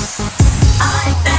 I